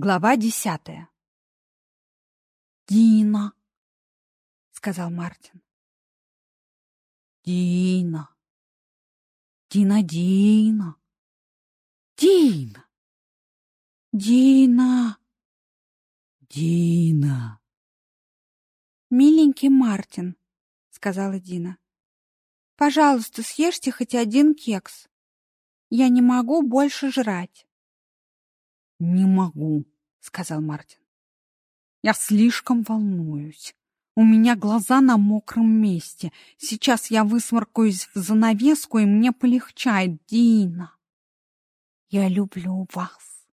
Глава десятая. «Дина!» — сказал Мартин. «Дина! Дина, Дина! Дина! Дина! Дина!» «Миленький Мартин», — сказала Дина, — «пожалуйста, съешьте хоть один кекс. Я не могу больше жрать». «Не могу», — сказал Мартин. «Я слишком волнуюсь. У меня глаза на мокром месте. Сейчас я высморкаюсь в занавеску, и мне полегчает. Дина, я люблю вас».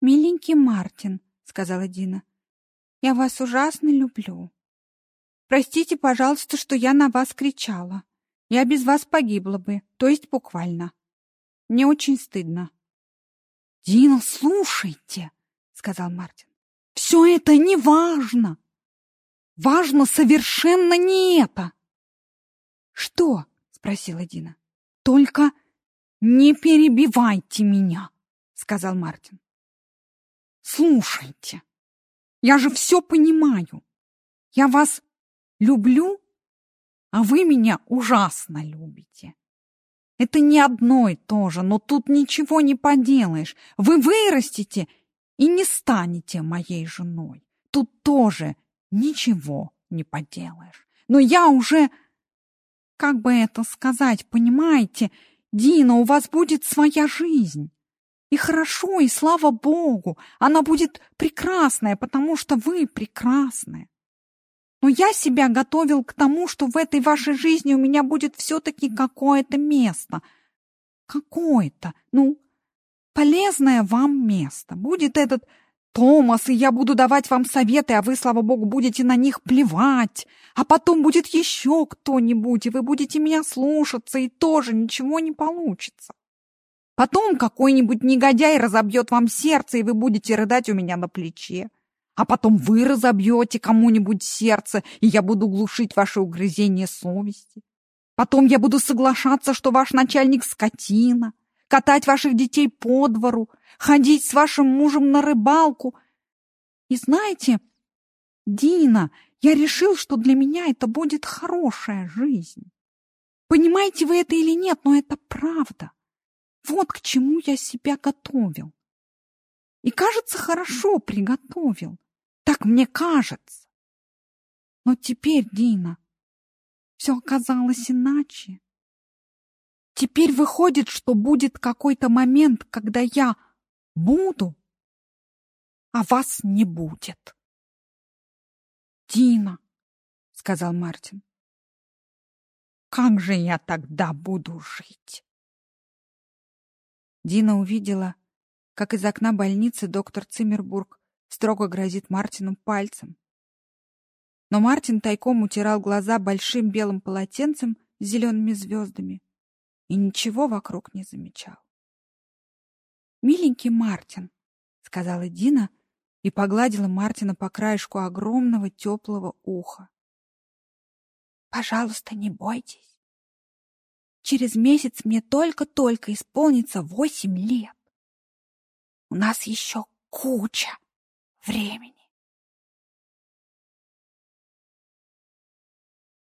«Миленький Мартин», — сказала Дина, — «я вас ужасно люблю. Простите, пожалуйста, что я на вас кричала. Я без вас погибла бы, то есть буквально. Мне очень стыдно». «Дина, слушайте», — сказал Мартин, — «все это не важно. Важно совершенно не это». «Что?» — спросила Дина. «Только не перебивайте меня», — сказал Мартин. «Слушайте, я же все понимаю. Я вас люблю, а вы меня ужасно любите. Это не одно и то же, но тут ничего не поделаешь. Вы вырастете и не станете моей женой. Тут тоже ничего не поделаешь. Но я уже... Как бы это сказать, понимаете? Дина, у вас будет своя жизнь. И хорошо, и слава Богу, она будет прекрасная, потому что вы прекрасная. Но я себя готовил к тому, что в этой вашей жизни у меня будет все-таки какое-то место. Какое-то, ну, полезное вам место. Будет этот Томас, и я буду давать вам советы, а вы, слава богу, будете на них плевать. А потом будет еще кто-нибудь, и вы будете меня слушаться, и тоже ничего не получится. Потом какой-нибудь негодяй разобьет вам сердце, и вы будете рыдать у меня на плече. А потом вы разобьете кому-нибудь сердце, и я буду глушить ваше угрызение совести. Потом я буду соглашаться, что ваш начальник скотина, катать ваших детей по двору, ходить с вашим мужем на рыбалку. И знаете, Дина, я решил, что для меня это будет хорошая жизнь. Понимаете вы это или нет, но это правда. Вот к чему я себя готовил. И, кажется, хорошо приготовил. Так мне кажется. Но теперь, Дина, все оказалось иначе. Теперь выходит, что будет какой-то момент, когда я буду, а вас не будет. Дина, — сказал Мартин, — как же я тогда буду жить? Дина увидела, как из окна больницы доктор Циммербург строго грозит Мартину пальцем. Но Мартин тайком утирал глаза большим белым полотенцем с зелеными звездами и ничего вокруг не замечал. «Миленький Мартин», — сказала Дина и погладила Мартина по краешку огромного теплого уха. «Пожалуйста, не бойтесь. Через месяц мне только-только исполнится восемь лет. У нас еще куча времени.